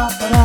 ba ba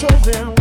show them.